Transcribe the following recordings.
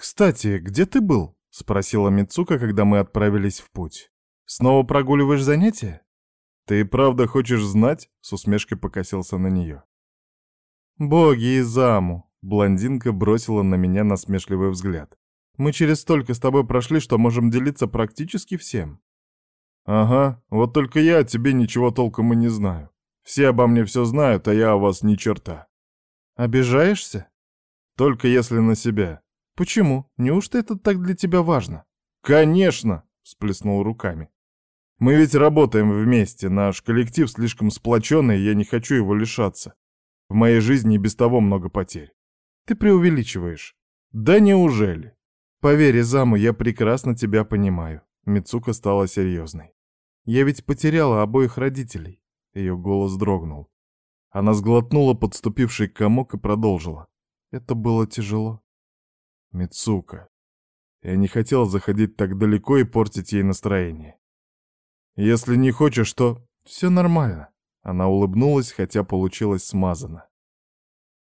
«Кстати, где ты был?» — спросила Мицука, когда мы отправились в путь. «Снова прогуливаешь занятия?» «Ты правда хочешь знать?» — с усмешкой покосился на нее. «Боги и заму!» — блондинка бросила на меня насмешливый взгляд. «Мы через столько с тобой прошли, что можем делиться практически всем». «Ага, вот только я о тебе ничего толком и не знаю. Все обо мне все знают, а я о вас ни черта». «Обижаешься?» «Только если на себя». «Почему? Неужто это так для тебя важно?» «Конечно!» — всплеснул руками. «Мы ведь работаем вместе, наш коллектив слишком сплоченный, я не хочу его лишаться. В моей жизни и без того много потерь». «Ты преувеличиваешь». «Да неужели?» «Поверь, Заму, я прекрасно тебя понимаю». Мицука стала серьезной. «Я ведь потеряла обоих родителей». Ее голос дрогнул. Она сглотнула подступивший комок и продолжила. Это было тяжело. Мицука. Я не хотел заходить так далеко и портить ей настроение. Если не хочешь, то все нормально. Она улыбнулась, хотя получилось смазано.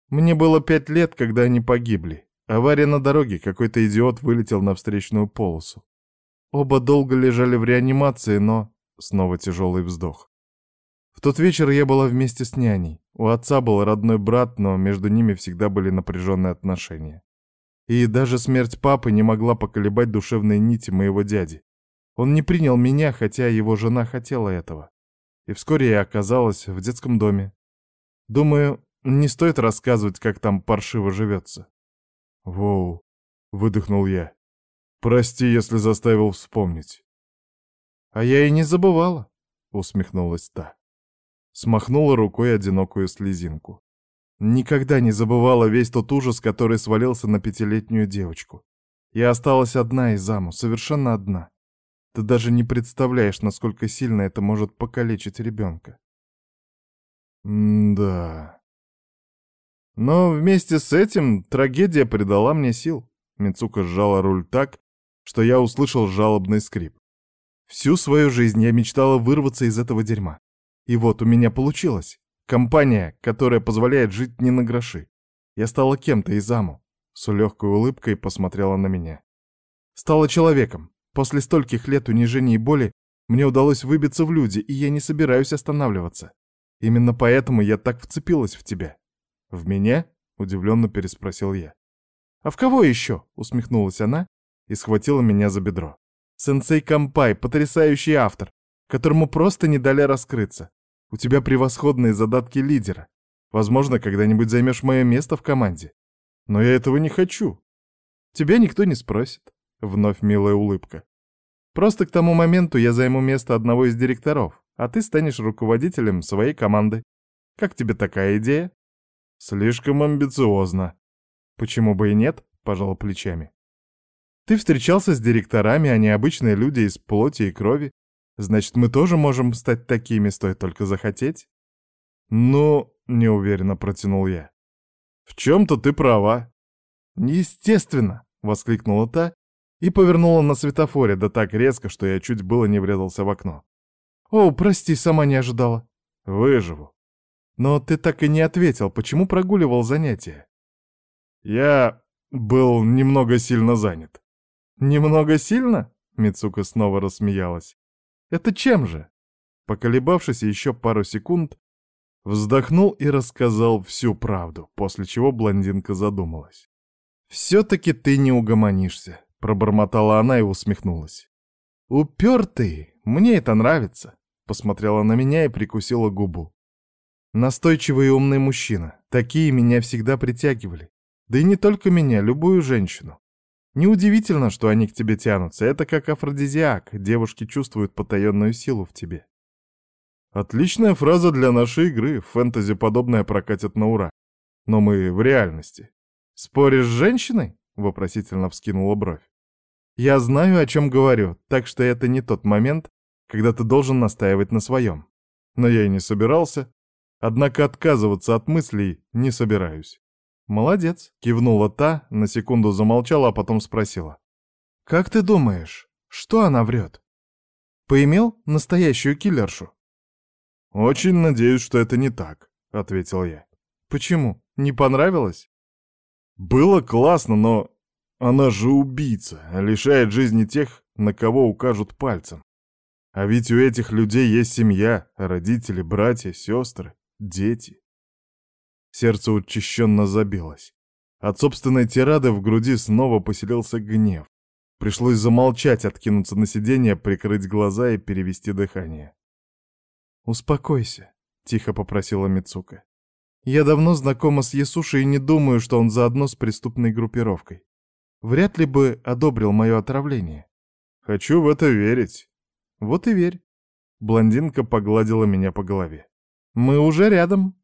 Мне было пять лет, когда они погибли. Авария на дороге, какой-то идиот вылетел на встречную полосу. Оба долго лежали в реанимации, но... Снова тяжелый вздох. В тот вечер я была вместе с няней. У отца был родной брат, но между ними всегда были напряженные отношения. И даже смерть папы не могла поколебать душевные нити моего дяди. Он не принял меня, хотя его жена хотела этого. И вскоре я оказалась в детском доме. Думаю, не стоит рассказывать, как там паршиво живется. «Воу», — выдохнул я. «Прости, если заставил вспомнить». «А я и не забывала», — усмехнулась та смахнула рукой одинокую слезинку. Никогда не забывала весь тот ужас, который свалился на пятилетнюю девочку. Я осталась одна из заму, совершенно одна. Ты даже не представляешь, насколько сильно это может покалечить ребенка. да. Но вместе с этим трагедия придала мне сил. Мицука сжала руль так, что я услышал жалобный скрип. Всю свою жизнь я мечтала вырваться из этого дерьма. И вот у меня получилось. Компания, которая позволяет жить не на гроши. Я стала кем-то из Аму. С легкой улыбкой посмотрела на меня. Стала человеком. После стольких лет унижений и боли мне удалось выбиться в люди, и я не собираюсь останавливаться. Именно поэтому я так вцепилась в тебя. В меня? Удивленно переспросил я. А в кого еще? Усмехнулась она и схватила меня за бедро. Сенсей Кампай, потрясающий автор, которому просто не дали раскрыться. У тебя превосходные задатки лидера. Возможно, когда-нибудь займешь мое место в команде. Но я этого не хочу. Тебя никто не спросит. Вновь милая улыбка. Просто к тому моменту я займу место одного из директоров, а ты станешь руководителем своей команды. Как тебе такая идея? Слишком амбициозно. Почему бы и нет? Пожал плечами. Ты встречался с директорами, а не обычные люди из плоти и крови. Значит, мы тоже можем стать такими, стоит только захотеть? Ну, неуверенно протянул я. В чем-то ты права. Естественно, воскликнула та и повернула на светофоре, да так резко, что я чуть было не врезался в окно. О, прости, сама не ожидала. Выживу. Но ты так и не ответил, почему прогуливал занятия? Я был немного сильно занят. Немного сильно? Мицука снова рассмеялась. Это чем же? Поколебавшись еще пару секунд, вздохнул и рассказал всю правду, после чего блондинка задумалась. «Все-таки ты не угомонишься», — пробормотала она и усмехнулась. «Упертый, мне это нравится», — посмотрела на меня и прикусила губу. «Настойчивый и умный мужчина, такие меня всегда притягивали. Да и не только меня, любую женщину. Неудивительно, что они к тебе тянутся. Это как афродизиак. Девушки чувствуют потаенную силу в тебе. Отличная фраза для нашей игры. Фэнтези подобное прокатит на ура. Но мы в реальности. Споришь с женщиной? Вопросительно вскинула бровь. Я знаю, о чем говорю, так что это не тот момент, когда ты должен настаивать на своем. Но я и не собирался. Однако отказываться от мыслей не собираюсь. «Молодец», — кивнула та, на секунду замолчала, а потом спросила. «Как ты думаешь, что она врет? Поимел настоящую киллершу?» «Очень надеюсь, что это не так», — ответил я. «Почему? Не понравилось?» «Было классно, но Она же убийца, лишает жизни тех, на кого укажут пальцем. А ведь у этих людей есть семья, родители, братья, сестры, дети. Сердце учащенно забилось. От собственной тирады в груди снова поселился гнев. Пришлось замолчать, откинуться на сиденье, прикрыть глаза и перевести дыхание. «Успокойся», — тихо попросила Мицука. «Я давно знакома с Ясушей и не думаю, что он заодно с преступной группировкой. Вряд ли бы одобрил мое отравление». «Хочу в это верить». «Вот и верь». Блондинка погладила меня по голове. «Мы уже рядом».